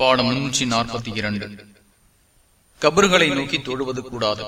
பாடம் முன்னூற்றி நாற்பத்தி இரண்டு. கபர்களை நோக்கி தொழுவது கூடாது.